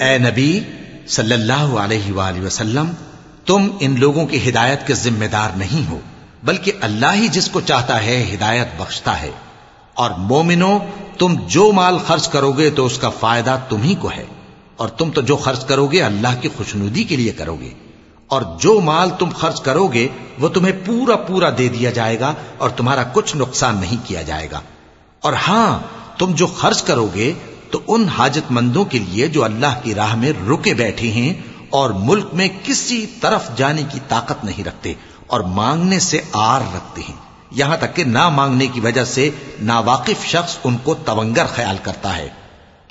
ए नबी सल्लल्लाहु अलैहि वआलैहि वसल्लम तुम इन लोगों की हिदायत के जिम्मेदार नहीं हो बल्कि अल्लाह ही जिसको चाहता है हिदायत बख्शता है और मोमिनो तुम जो माल खर्च करोगे तो उसका फ़ायदा तुम ही को है। और तुम तो जो खर्च करोगे, अल्लाह की खुशनुदी के लिए करोगे। और जो माल तुम खर्च करोगे, वो तुम्हें पूरा पूरा दे दिया जाएगा और तुम्हारा कुछ नुकसान नहीं किया जाएगा। और हाँ, तुम जो खर्च करोगे तो उन हाजतमंदों के लिए जो अल्लाह की राह में रुके बैठे हैं और मुल्क में किसी तरफ़ जाने की ताकत नहीं रखते और मांगने से आर रखते हैं। यहाँ तक कि ना मांगने की वजह से नावाकिफ शख्स उनको तवंगर ख्याल करता है।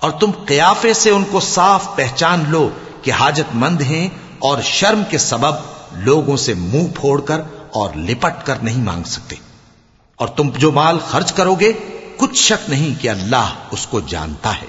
और तुम कयाफे से उनको साफ़ पहचान लो कि हाजतमंद हैं और शर्म के सबब लोगों से मुँह फोड़कर और लिपट कर नहीं मांग सकते। और तुम जो माल खर्च करोगे, कुछ शक नहीं कि अल्लाह उसको जानता है।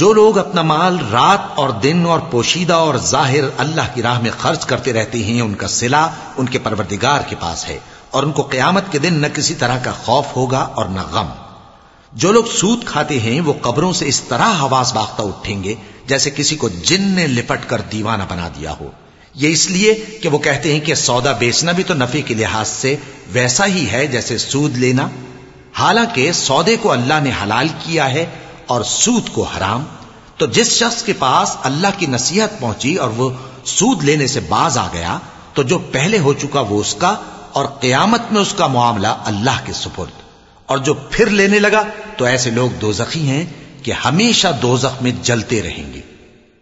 जो लोग अपना माल रात और दिन और पोशीदा और जाहिर अल्लाह की राह में खर्च करते रहते हैं उनका सिला उनके परवरदिगार के पास है और उनको कयामत के दिन न किसी तरह का खौफ होगा और न गम जो लोग सूद खाते हैं वो कब्रों से इस तरह हवास बाख्ता उठेंगे जैसे किसी को जिन ने लिपट कर दीवाना बना दिया हो ये इसलिए कि वो कहते हैं कि सौदा बेचना भी तो नफे के लिहाज से वैसा ही है जैसे सूद लेना। हालाँकि सौदे को अल्लाह ने हलाल किया है और सूद को हराम। तो जिस शख्स के पास अल्लाह की नसीहत पहुँची और वो सूद लेने से बाज आ गया तो जो पहले हो चुका वो उसका और कयामत में उसका मामला अल्लाह के सुपुर्द। और जो फिर लेने लगा तो ऐसे लोग दोजखी हैं कि हमेशा दोजख में जलते रहेंगे।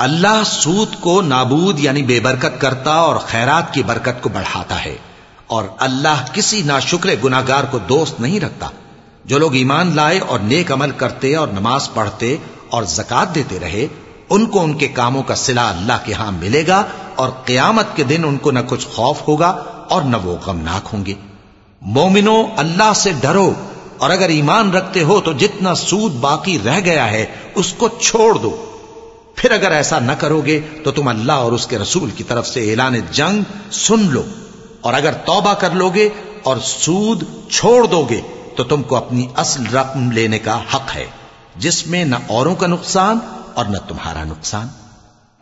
अल्लाह सूद को नाबूद यानी बेबरकत करता और खैरात की बरकत को बढ़ाता है और अल्लाह किसी नाशुक्र गुनागार को दोस्त नहीं रखता। जो लोग ईमान लाए और नेक अमल करते और नमाज़ पढ़ते और जक़ात देते रहे, उनको उनके कामों का सिला अल्लाह के यहाँ मिलेगा और क्यामत के दिन उनको न कुछ खौफ होगा और न वो गमनाक होंगे। मोमिनो, अल्लाह से डरो और अगर ईमान रखते हो तो जितना सूद बाकी रह गया है, उसको छोड़ दो। फिर अगर ऐसा न करोगे तो तुम अल्लाह और उसके रसूल की तरफ़ से ऐलान जंग सुन लो और अगर तौबा कर लोगे और सूद छोड़ दोगे तो तुमको अपनी असल रकम लेने का हक है, जिसमें न औरों का नुकसान और न तुम्हारा नुकसान।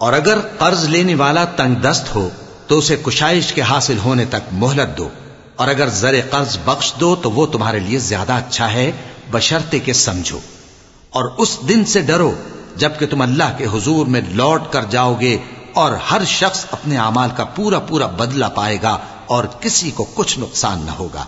और अगर कर्ज लेने वाला तंगदस्त हो तो उसे कुशाइश के हासिल होने तक मोहलत दो। और अगर जर कर्ज बख्श दो तो वो तुम्हारे लिए ज़्यादा अच्छा है, बशर्ते के समझो। और उस दिन से डरो, जबकि तुम अल्लाह के हुजूर में लौट कर जाओगे, और हर शख्स अपने अमाल का पूरा पूरा बदला पाएगा और किसी को कुछ नुकसान न होगा।